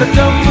bertemu